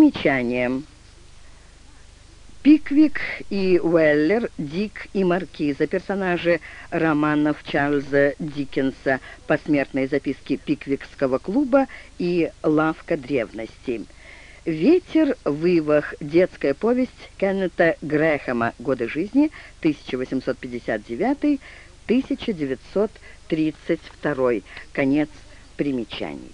Примечание. Пиквик и Уэллер, Дик и Маркиза, персонажи романов Чарльза Диккенса «Посмертные записки Пиквикского клуба» и «Лавка древностей». «Ветер, вывах. Детская повесть Кеннета Грэхэма. Годы жизни 1859-1932. Конец примечаний».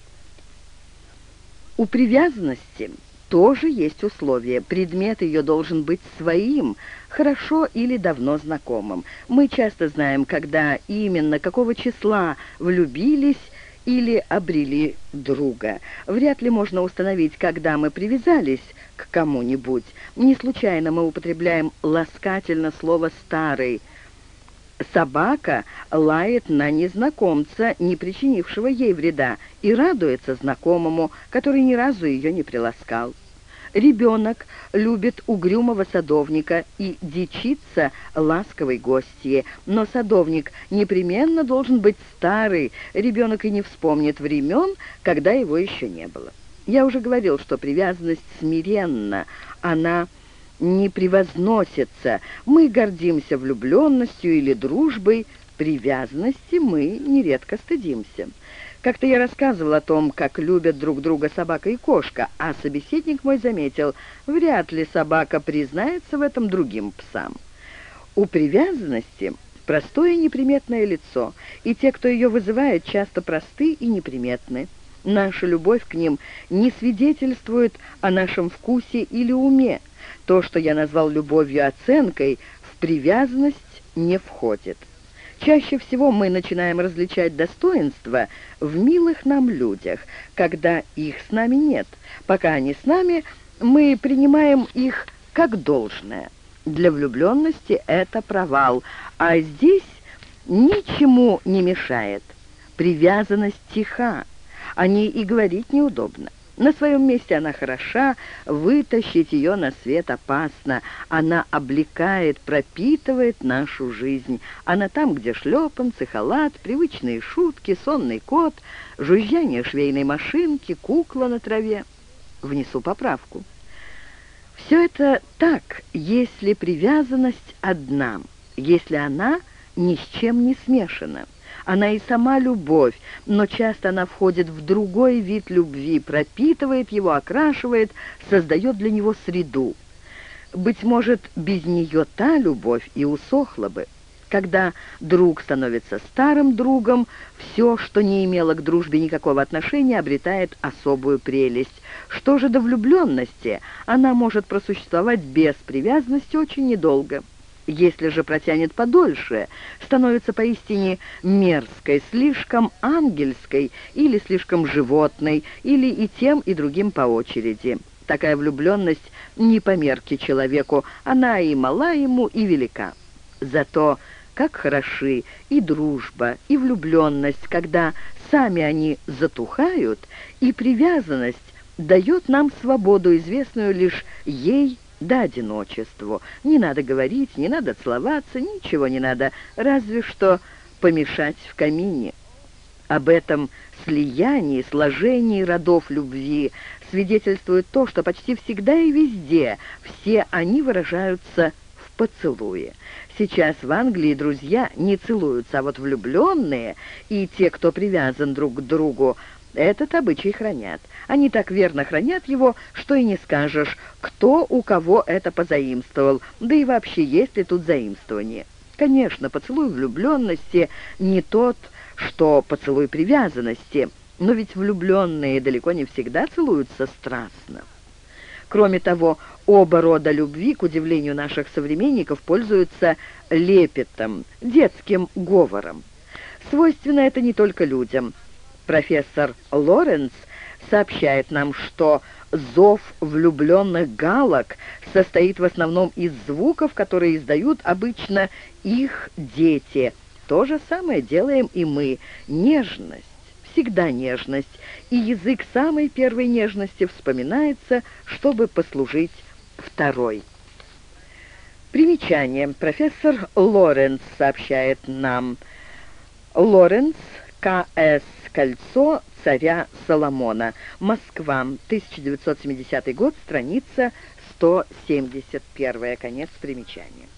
У привязанности тоже есть условие. Предмет ее должен быть своим, хорошо или давно знакомым. Мы часто знаем, когда именно, какого числа влюбились или обрели друга. Вряд ли можно установить, когда мы привязались к кому-нибудь. Не случайно мы употребляем ласкательно слово «старый». Собака лает на незнакомца, не причинившего ей вреда, и радуется знакомому, который ни разу ее не приласкал. Ребенок любит угрюмого садовника и дичится ласковой гостье, но садовник непременно должен быть старый, ребенок и не вспомнит времен, когда его еще не было. Я уже говорил, что привязанность смиренна, она не превозносится. Мы гордимся влюбленностью или дружбой, привязанности мы нередко стыдимся. Как-то я рассказывал о том, как любят друг друга собака и кошка, а собеседник мой заметил, вряд ли собака признается в этом другим псам. У привязанности простое неприметное лицо, и те, кто ее вызывает, часто просты и неприметны. Наша любовь к ним не свидетельствует о нашем вкусе или уме. То, что я назвал любовью оценкой, в привязанность не входит. Чаще всего мы начинаем различать достоинства в милых нам людях, когда их с нами нет. Пока они с нами, мы принимаем их как должное. Для влюбленности это провал, а здесь ничему не мешает. Привязанность тиха, о ней и говорить неудобно. На своем месте она хороша, вытащить ее на свет опасно. Она облекает, пропитывает нашу жизнь. Она там, где шлепанцы, халат, привычные шутки, сонный кот, жужжание швейной машинки, кукла на траве. Внесу поправку. Все это так, если привязанность одна, если она ни с чем не смешана. Она и сама любовь, но часто она входит в другой вид любви, пропитывает его, окрашивает, создает для него среду. Быть может, без нее та любовь и усохла бы. Когда друг становится старым другом, все, что не имело к дружбе никакого отношения, обретает особую прелесть. Что же до влюбленности, она может просуществовать без привязанности очень недолго. Если же протянет подольше, становится поистине мерзкой, слишком ангельской или слишком животной, или и тем, и другим по очереди. Такая влюбленность не по мерке человеку, она и мала ему, и велика. Зато как хороши и дружба, и влюбленность, когда сами они затухают, и привязанность дает нам свободу, известную лишь ей да одиночеству. Не надо говорить, не надо целоваться, ничего не надо, разве что помешать в камине. Об этом слиянии, сложении родов любви свидетельствует то, что почти всегда и везде все они выражаются в поцелуе. Сейчас в Англии друзья не целуются, а вот влюбленные и те, кто привязан друг к другу, этот обычай хранят. Они так верно хранят его, что и не скажешь, кто у кого это позаимствовал, да и вообще есть ли тут заимствование. Конечно, поцелуй влюбленности не тот, что поцелуй привязанности, но ведь влюбленные далеко не всегда целуются страстно. Кроме того, оба рода любви, к удивлению наших современников, пользуются лепетом, детским говором. Свойственно это не только людям – Профессор Лоренц сообщает нам, что зов влюбленных галок состоит в основном из звуков, которые издают обычно их дети. То же самое делаем и мы. Нежность, всегда нежность, и язык самой первой нежности вспоминается, чтобы послужить второй. Примечание. Профессор Лоренц сообщает нам. Лоренц, К.С кольцо царя Соломона. Москва, 1970 год, страница 171. Конец примечания.